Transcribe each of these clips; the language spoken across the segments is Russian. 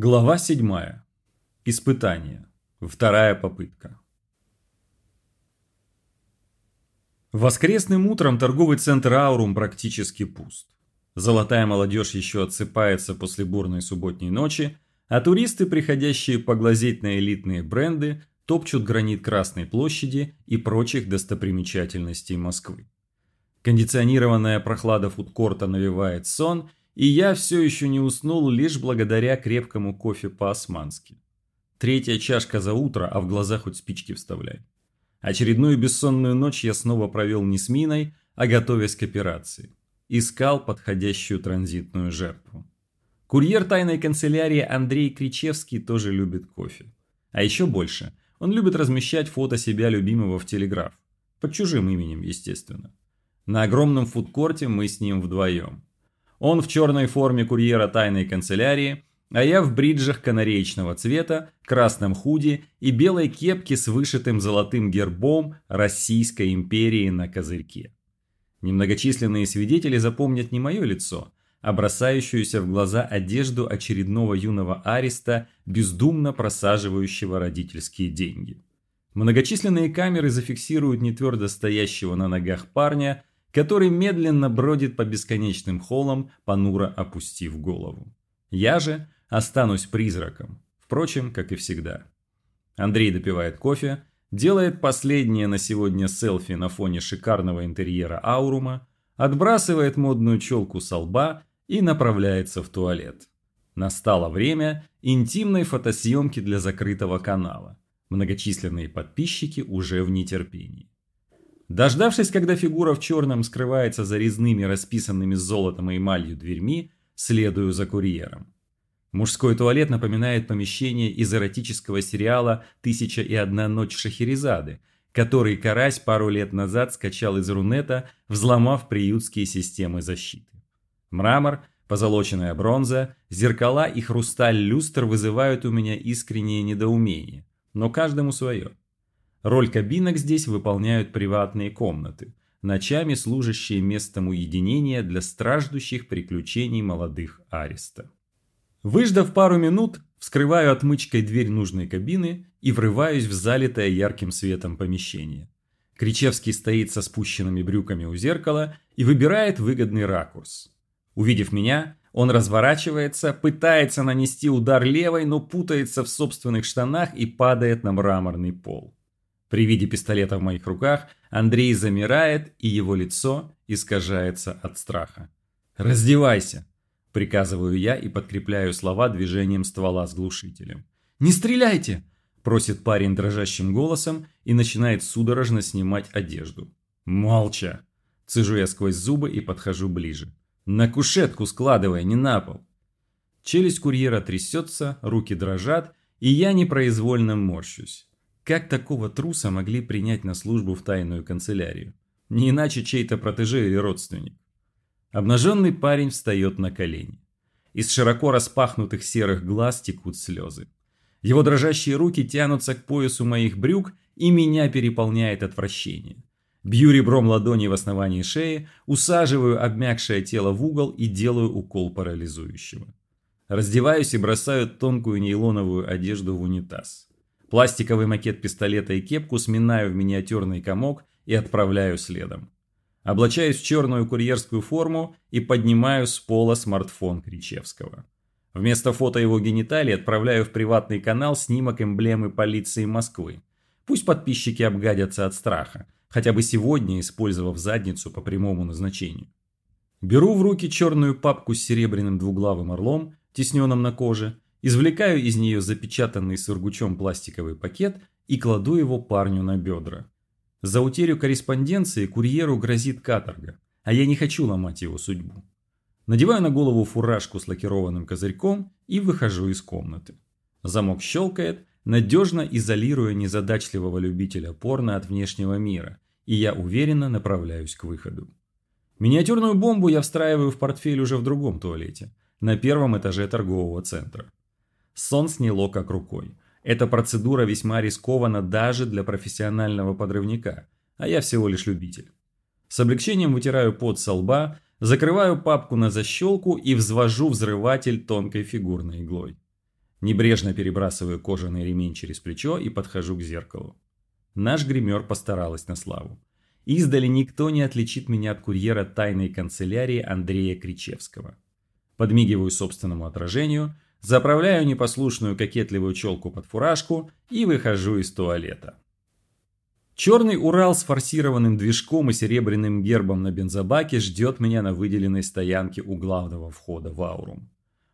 Глава 7. Испытание. Вторая попытка. Воскресным утром торговый центр Аурум практически пуст. Золотая молодежь еще отсыпается после бурной субботней ночи, а туристы, приходящие поглазеть на элитные бренды, топчут гранит Красной площади и прочих достопримечательностей Москвы. Кондиционированная прохлада фудкорта навевает сон, и я все еще не уснул лишь благодаря крепкому кофе по-османски. Третья чашка за утро, а в глаза хоть спички вставляй. Очередную бессонную ночь я снова провел не с миной, а готовясь к операции. Искал подходящую транзитную жертву. Курьер тайной канцелярии Андрей Кричевский тоже любит кофе. А еще больше, он любит размещать фото себя любимого в Телеграф. Под чужим именем, естественно. На огромном фудкорте мы с ним вдвоем. Он в черной форме курьера тайной канцелярии, а я в бриджах канареечного цвета, красном худи и белой кепке с вышитым золотым гербом Российской империи на козырьке. Немногочисленные свидетели запомнят не мое лицо, а бросающуюся в глаза одежду очередного юного ареста, бездумно просаживающего родительские деньги. Многочисленные камеры зафиксируют нетвердо стоящего на ногах парня, который медленно бродит по бесконечным холлам, понуро опустив голову. Я же останусь призраком, впрочем, как и всегда. Андрей допивает кофе, делает последнее на сегодня селфи на фоне шикарного интерьера Аурума, отбрасывает модную челку со лба и направляется в туалет. Настало время интимной фотосъемки для закрытого канала. Многочисленные подписчики уже в нетерпении. Дождавшись, когда фигура в черном скрывается за резными, расписанными золотом и эмалью дверьми, следую за курьером. Мужской туалет напоминает помещение из эротического сериала «Тысяча и одна ночь Шахерезады», который Карась пару лет назад скачал из Рунета, взломав приютские системы защиты. Мрамор, позолоченная бронза, зеркала и хрусталь люстр вызывают у меня искреннее недоумение, но каждому свое. Роль кабинок здесь выполняют приватные комнаты, ночами служащие местом уединения для страждущих приключений молодых ареста. Выждав пару минут, вскрываю отмычкой дверь нужной кабины и врываюсь в залитое ярким светом помещение. Кричевский стоит со спущенными брюками у зеркала и выбирает выгодный ракурс. Увидев меня, он разворачивается, пытается нанести удар левой, но путается в собственных штанах и падает на мраморный пол. При виде пистолета в моих руках Андрей замирает, и его лицо искажается от страха. «Раздевайся!» – приказываю я и подкрепляю слова движением ствола с глушителем. «Не стреляйте!» – просит парень дрожащим голосом и начинает судорожно снимать одежду. «Молча!» – цежу я сквозь зубы и подхожу ближе. «На кушетку складывай, не на пол!» Челюсть курьера трясется, руки дрожат, и я непроизвольно морщусь. Как такого труса могли принять на службу в тайную канцелярию? Не иначе чей-то протеже или родственник. Обнаженный парень встает на колени. Из широко распахнутых серых глаз текут слезы. Его дрожащие руки тянутся к поясу моих брюк, и меня переполняет отвращение. Бью ребром ладони в основании шеи, усаживаю обмякшее тело в угол и делаю укол парализующего. Раздеваюсь и бросаю тонкую нейлоновую одежду в унитаз. Пластиковый макет пистолета и кепку сминаю в миниатюрный комок и отправляю следом. Облачаюсь в черную курьерскую форму и поднимаю с пола смартфон Кричевского. Вместо фото его гениталий отправляю в приватный канал снимок эмблемы полиции Москвы. Пусть подписчики обгадятся от страха, хотя бы сегодня использовав задницу по прямому назначению. Беру в руки черную папку с серебряным двуглавым орлом, тесненным на коже, Извлекаю из нее запечатанный сургучом пластиковый пакет и кладу его парню на бедра. За утерю корреспонденции курьеру грозит каторга, а я не хочу ломать его судьбу. Надеваю на голову фуражку с лакированным козырьком и выхожу из комнаты. Замок щелкает, надежно изолируя незадачливого любителя порно от внешнего мира, и я уверенно направляюсь к выходу. Миниатюрную бомбу я встраиваю в портфель уже в другом туалете, на первом этаже торгового центра. Сон сняло как рукой. Эта процедура весьма рискована даже для профессионального подрывника, а я всего лишь любитель. С облегчением вытираю пот со лба, закрываю папку на защелку и взвожу взрыватель тонкой фигурной иглой. Небрежно перебрасываю кожаный ремень через плечо и подхожу к зеркалу. Наш гример постаралась на славу. Издали никто не отличит меня от курьера тайной канцелярии Андрея Кричевского. Подмигиваю собственному отражению, заправляю непослушную кокетливую челку под фуражку и выхожу из туалета. Черный Урал с форсированным движком и серебряным гербом на бензобаке ждет меня на выделенной стоянке у главного входа в Аурум.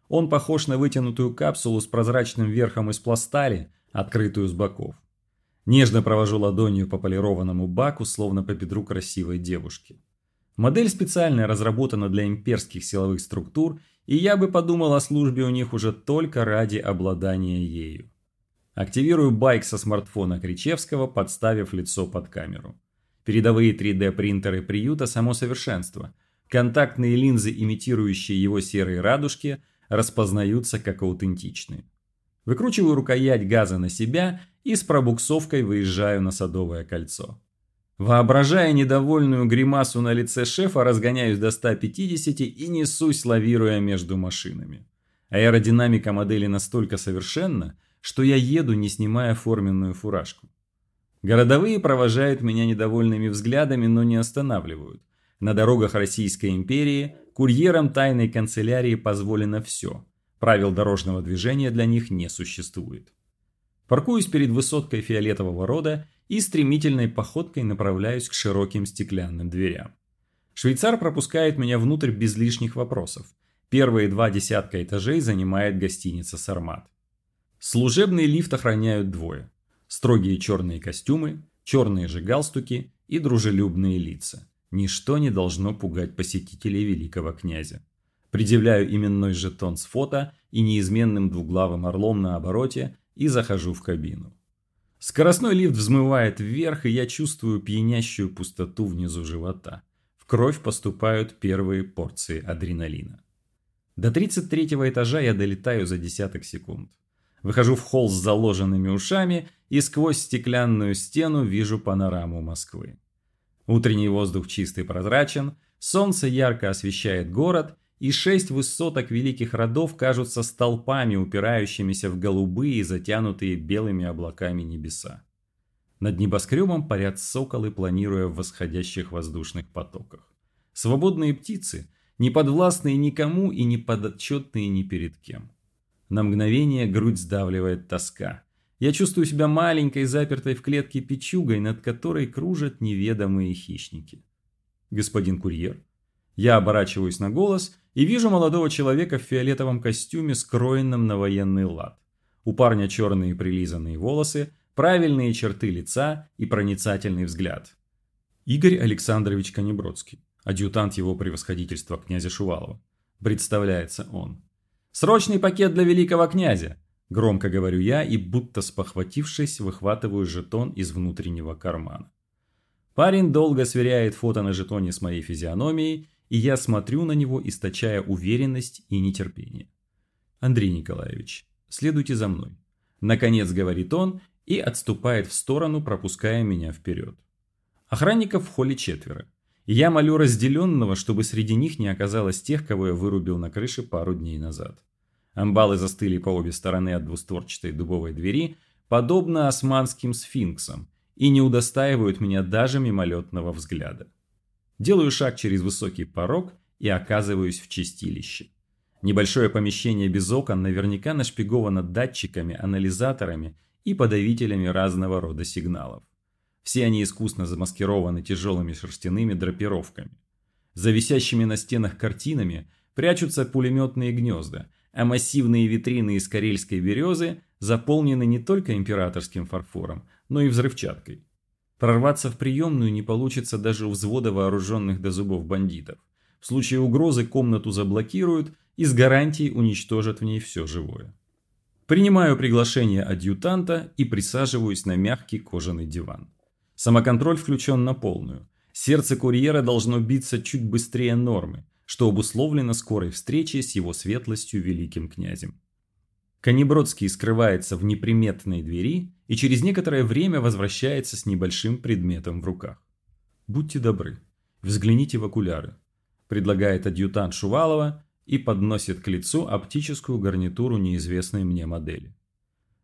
Он похож на вытянутую капсулу с прозрачным верхом из пластали, открытую с боков. Нежно провожу ладонью по полированному баку, словно по бедру красивой девушки. Модель специально разработана для имперских силовых структур, и я бы подумал о службе у них уже только ради обладания ею. Активирую байк со смартфона Кричевского, подставив лицо под камеру. Передовые 3D принтеры приюта само совершенство. Контактные линзы, имитирующие его серые радужки, распознаются как аутентичные. Выкручиваю рукоять газа на себя и с пробуксовкой выезжаю на Садовое кольцо. Воображая недовольную гримасу на лице шефа, разгоняюсь до 150 и несусь, лавируя между машинами. Аэродинамика модели настолько совершенна, что я еду, не снимая форменную фуражку. Городовые провожают меня недовольными взглядами, но не останавливают. На дорогах Российской империи курьерам тайной канцелярии позволено все. Правил дорожного движения для них не существует. Паркуюсь перед высоткой фиолетового рода и стремительной походкой направляюсь к широким стеклянным дверям. Швейцар пропускает меня внутрь без лишних вопросов. Первые два десятка этажей занимает гостиница «Сармат». Служебный лифт охраняют двое. Строгие черные костюмы, черные же галстуки и дружелюбные лица. Ничто не должно пугать посетителей великого князя. Предъявляю именной жетон с фото и неизменным двуглавым орлом на обороте и захожу в кабину. Скоростной лифт взмывает вверх, и я чувствую пьянящую пустоту внизу живота. В кровь поступают первые порции адреналина. До 33 этажа я долетаю за десяток секунд. Выхожу в холл с заложенными ушами и сквозь стеклянную стену вижу панораму Москвы. Утренний воздух чистый прозрачен, солнце ярко освещает город, и шесть высоток великих родов кажутся столпами, упирающимися в голубые, затянутые белыми облаками небеса. Над небоскребом парят соколы, планируя в восходящих воздушных потоках. Свободные птицы, не подвластные никому и не подотчетные ни перед кем. На мгновение грудь сдавливает тоска. Я чувствую себя маленькой, запертой в клетке печугой, над которой кружат неведомые хищники. Господин курьер. Я оборачиваюсь на голос и вижу молодого человека в фиолетовом костюме, скроенном на военный лад. У парня черные прилизанные волосы, правильные черты лица и проницательный взгляд. Игорь Александрович Конебродский, адъютант его превосходительства князя Шувалова. Представляется он. «Срочный пакет для великого князя!» Громко говорю я и, будто спохватившись, выхватываю жетон из внутреннего кармана. Парень долго сверяет фото на жетоне с моей физиономией и я смотрю на него, источая уверенность и нетерпение. «Андрей Николаевич, следуйте за мной», – наконец говорит он и отступает в сторону, пропуская меня вперед. Охранников в холле четверо. Я молю разделенного, чтобы среди них не оказалось тех, кого я вырубил на крыше пару дней назад. Амбалы застыли по обе стороны от двустворчатой дубовой двери, подобно османским сфинксам, и не удостаивают меня даже мимолетного взгляда. Делаю шаг через высокий порог и оказываюсь в чистилище. Небольшое помещение без окон наверняка нашпиговано датчиками, анализаторами и подавителями разного рода сигналов. Все они искусно замаскированы тяжелыми шерстяными драпировками. За висящими на стенах картинами прячутся пулеметные гнезда, а массивные витрины из карельской березы заполнены не только императорским фарфором, но и взрывчаткой. Прорваться в приемную не получится даже у взвода вооруженных до зубов бандитов. В случае угрозы комнату заблокируют и с гарантией уничтожат в ней все живое. Принимаю приглашение адъютанта и присаживаюсь на мягкий кожаный диван. Самоконтроль включен на полную. Сердце курьера должно биться чуть быстрее нормы, что обусловлено скорой встречей с его светлостью великим князем. Канибродский скрывается в неприметной двери и через некоторое время возвращается с небольшим предметом в руках. «Будьте добры, взгляните в окуляры», – предлагает адъютант Шувалова, и подносит к лицу оптическую гарнитуру неизвестной мне модели.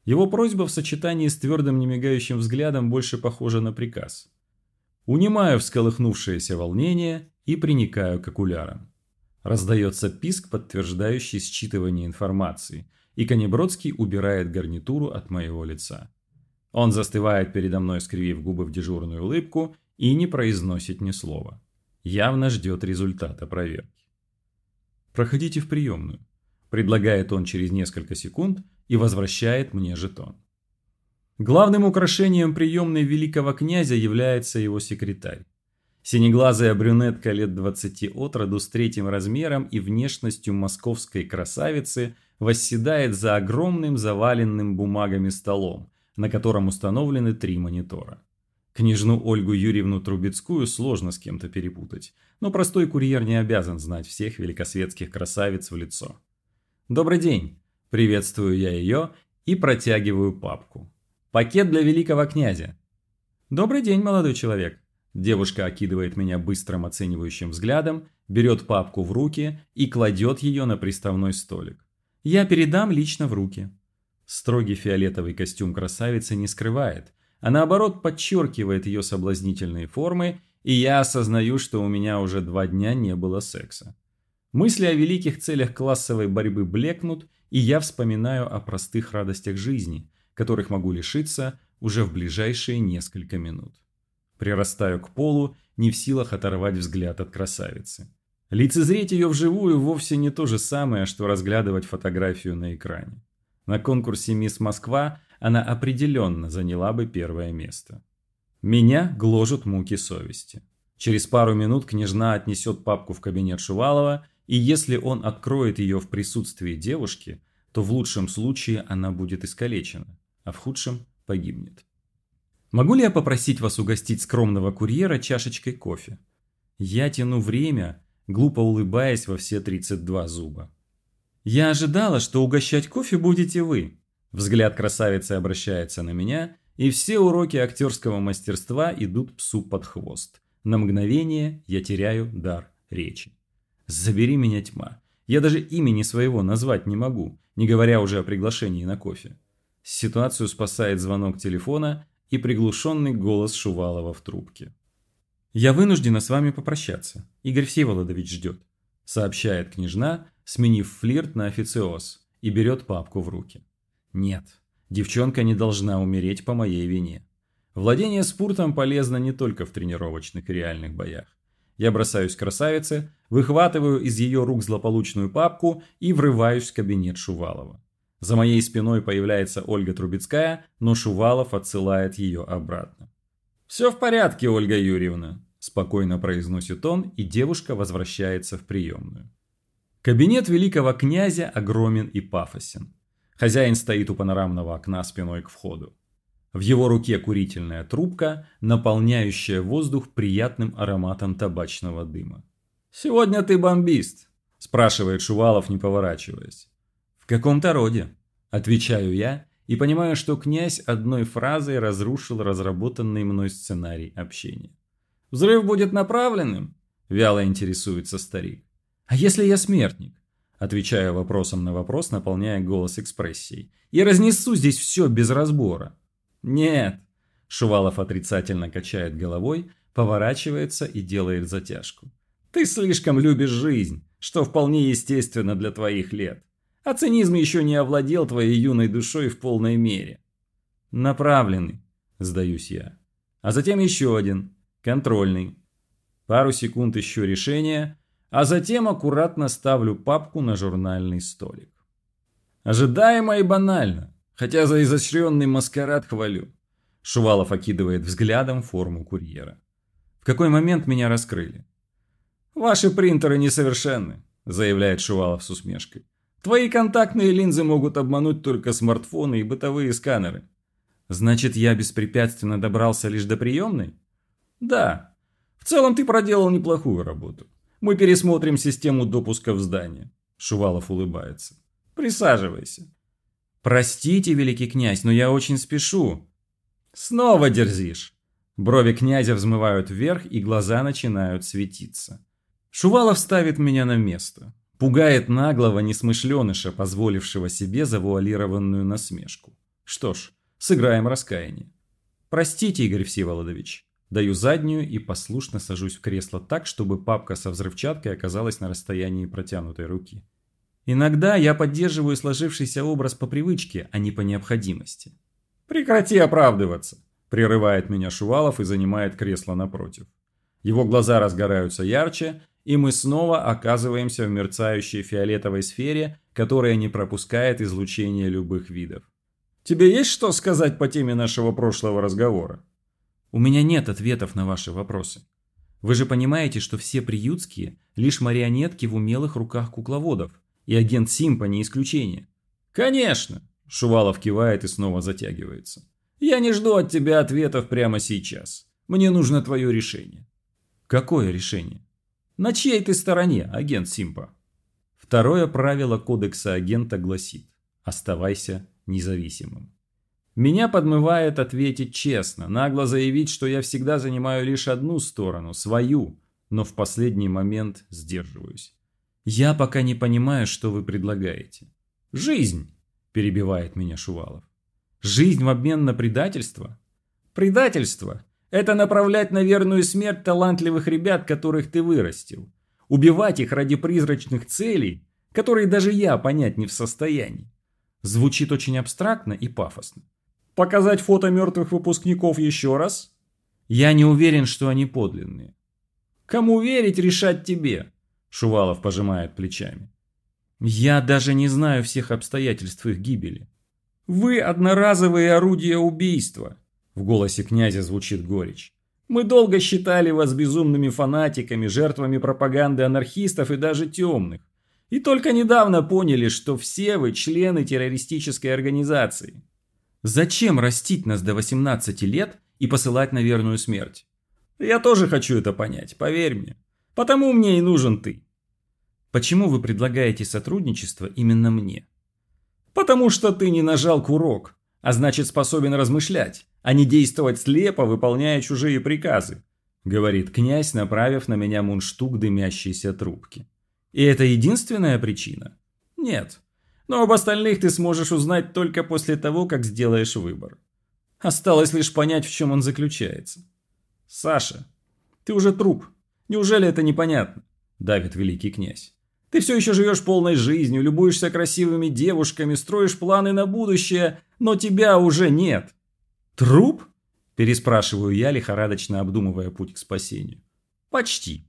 Его просьба в сочетании с твердым немигающим взглядом больше похожа на приказ. Унимаю всколыхнувшееся волнение и приникаю к окулярам. Раздается писк, подтверждающий считывание информации, и Канебродский убирает гарнитуру от моего лица. Он застывает передо мной, скривив губы в дежурную улыбку, и не произносит ни слова. Явно ждет результата проверки. «Проходите в приемную», – предлагает он через несколько секунд и возвращает мне жетон. Главным украшением приемной великого князя является его секретарь. Синеглазая брюнетка лет 20 от роду с третьим размером и внешностью московской красавицы восседает за огромным заваленным бумагами столом, на котором установлены три монитора. Княжну Ольгу Юрьевну Трубецкую сложно с кем-то перепутать, но простой курьер не обязан знать всех великосветских красавиц в лицо. «Добрый день!» – приветствую я ее и протягиваю папку. «Пакет для великого князя!» «Добрый день, молодой человек!» Девушка окидывает меня быстрым оценивающим взглядом, берет папку в руки и кладет ее на приставной столик. «Я передам лично в руки». Строгий фиолетовый костюм красавицы не скрывает, а наоборот подчеркивает ее соблазнительные формы, и я осознаю, что у меня уже два дня не было секса. Мысли о великих целях классовой борьбы блекнут, и я вспоминаю о простых радостях жизни, которых могу лишиться уже в ближайшие несколько минут. Прирастаю к полу, не в силах оторвать взгляд от красавицы. Лицезреть ее вживую вовсе не то же самое, что разглядывать фотографию на экране. На конкурсе «Мисс Москва» она определенно заняла бы первое место. Меня гложут муки совести. Через пару минут княжна отнесет папку в кабинет Шувалова, и если он откроет ее в присутствии девушки, то в лучшем случае она будет искалечена, а в худшем погибнет. Могу ли я попросить вас угостить скромного курьера чашечкой кофе? Я тяну время, глупо улыбаясь во все 32 зуба. Я ожидала, что угощать кофе будете вы, Взгляд красавицы обращается на меня, и все уроки актерского мастерства идут псу под хвост. На мгновение я теряю дар речи. Забери меня тьма. Я даже имени своего назвать не могу, не говоря уже о приглашении на кофе. Ситуацию спасает звонок телефона и приглушенный голос Шувалова в трубке. «Я вынуждена с вами попрощаться. Игорь Всеволодович ждет», – сообщает княжна, сменив флирт на официоз, и берет папку в руки. Нет, девчонка не должна умереть по моей вине. Владение спортом полезно не только в тренировочных и реальных боях. Я бросаюсь к красавице, выхватываю из ее рук злополучную папку и врываюсь в кабинет Шувалова. За моей спиной появляется Ольга Трубецкая, но Шувалов отсылает ее обратно. «Все в порядке, Ольга Юрьевна», – спокойно произносит он, и девушка возвращается в приемную. Кабинет великого князя огромен и пафосен. Хозяин стоит у панорамного окна спиной к входу. В его руке курительная трубка, наполняющая воздух приятным ароматом табачного дыма. «Сегодня ты бомбист?» – спрашивает Шувалов, не поворачиваясь. «В каком-то роде», – отвечаю я и понимаю, что князь одной фразой разрушил разработанный мной сценарий общения. «Взрыв будет направленным?» – вяло интересуется старик. «А если я смертник? Отвечаю вопросом на вопрос, наполняя голос экспрессией. «Я разнесу здесь все без разбора». «Нет». Шувалов отрицательно качает головой, поворачивается и делает затяжку. «Ты слишком любишь жизнь, что вполне естественно для твоих лет. А цинизм еще не овладел твоей юной душой в полной мере». «Направленный», сдаюсь я. А затем еще один, контрольный. Пару секунд ищу решение, а затем аккуратно ставлю папку на журнальный столик. Ожидаемо и банально, хотя за изощренный маскарад хвалю. Шувалов окидывает взглядом форму курьера. В какой момент меня раскрыли? «Ваши принтеры несовершенны», – заявляет Шувалов с усмешкой. «Твои контактные линзы могут обмануть только смартфоны и бытовые сканеры». «Значит, я беспрепятственно добрался лишь до приемной?» «Да. В целом ты проделал неплохую работу. Мы пересмотрим систему допуска в здание. Шувалов улыбается. Присаживайся. Простите, великий князь, но я очень спешу. Снова дерзишь. Брови князя взмывают вверх, и глаза начинают светиться. Шувалов ставит меня на место. Пугает наглого несмышленыша, позволившего себе завуалированную насмешку. Что ж, сыграем раскаяние. Простите, Игорь Всеволодович. Даю заднюю и послушно сажусь в кресло так, чтобы папка со взрывчаткой оказалась на расстоянии протянутой руки. Иногда я поддерживаю сложившийся образ по привычке, а не по необходимости. «Прекрати оправдываться!» – прерывает меня Шувалов и занимает кресло напротив. Его глаза разгораются ярче, и мы снова оказываемся в мерцающей фиолетовой сфере, которая не пропускает излучение любых видов. «Тебе есть что сказать по теме нашего прошлого разговора?» «У меня нет ответов на ваши вопросы. Вы же понимаете, что все приютские – лишь марионетки в умелых руках кукловодов, и агент Симпа не исключение». «Конечно!» Шувалов кивает и снова затягивается. «Я не жду от тебя ответов прямо сейчас. Мне нужно твое решение». «Какое решение?» «На чьей ты стороне, агент Симпа?» Второе правило кодекса агента гласит «Оставайся независимым». Меня подмывает ответить честно, нагло заявить, что я всегда занимаю лишь одну сторону, свою, но в последний момент сдерживаюсь. Я пока не понимаю, что вы предлагаете. Жизнь. – перебивает меня Шувалов. «Жизнь в обмен на предательство?» «Предательство – это направлять на верную смерть талантливых ребят, которых ты вырастил. Убивать их ради призрачных целей, которые даже я понять не в состоянии. Звучит очень абстрактно и пафосно. Показать фото мертвых выпускников еще раз? Я не уверен, что они подлинные. Кому верить, решать тебе, Шувалов пожимает плечами. Я даже не знаю всех обстоятельств их гибели. Вы одноразовые орудия убийства. В голосе князя звучит горечь. Мы долго считали вас безумными фанатиками, жертвами пропаганды анархистов и даже темных. И только недавно поняли, что все вы члены террористической организации. Зачем растить нас до 18 лет и посылать на верную смерть? Я тоже хочу это понять, поверь мне. Потому мне и нужен ты. Почему вы предлагаете сотрудничество именно мне? Потому что ты не нажал курок, а значит способен размышлять, а не действовать слепо, выполняя чужие приказы, говорит князь, направив на меня мундштук дымящейся трубки. И это единственная причина? Нет. Но об остальных ты сможешь узнать только после того, как сделаешь выбор. Осталось лишь понять, в чем он заключается. Саша, ты уже труп. Неужели это непонятно? Давит великий князь. Ты все еще живешь полной жизнью, любуешься красивыми девушками, строишь планы на будущее, но тебя уже нет. Труп? Переспрашиваю я, лихорадочно обдумывая путь к спасению. Почти.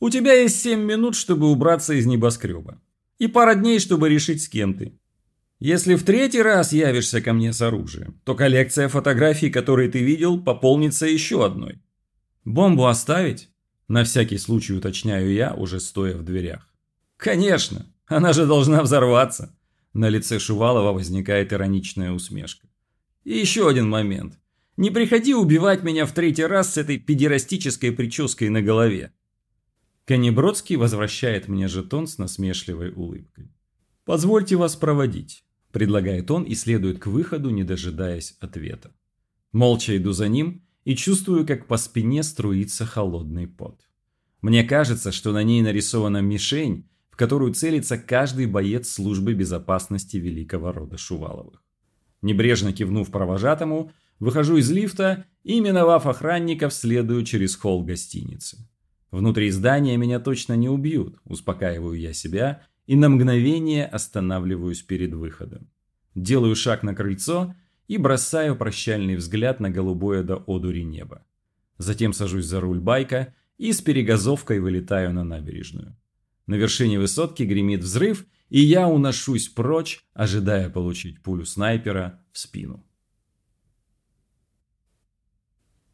У тебя есть семь минут, чтобы убраться из небоскреба. И пара дней, чтобы решить, с кем ты. Если в третий раз явишься ко мне с оружием, то коллекция фотографий, которые ты видел, пополнится еще одной. Бомбу оставить? На всякий случай уточняю я, уже стоя в дверях. «Конечно, она же должна взорваться!» На лице Шувалова возникает ироничная усмешка. «И еще один момент. Не приходи убивать меня в третий раз с этой педерастической прической на голове!» Конебродский возвращает мне жетон с насмешливой улыбкой. «Позвольте вас проводить», – предлагает он и следует к выходу, не дожидаясь ответа. Молча иду за ним и чувствую, как по спине струится холодный пот. Мне кажется, что на ней нарисована мишень, которую целится каждый боец службы безопасности великого рода Шуваловых. Небрежно кивнув провожатому, выхожу из лифта и, миновав охранников, следую через холл гостиницы. Внутри здания меня точно не убьют, успокаиваю я себя и на мгновение останавливаюсь перед выходом. Делаю шаг на крыльцо и бросаю прощальный взгляд на голубое до одури небо. Затем сажусь за руль байка и с перегазовкой вылетаю на набережную. На вершине высотки гремит взрыв, и я уношусь прочь, ожидая получить пулю снайпера в спину.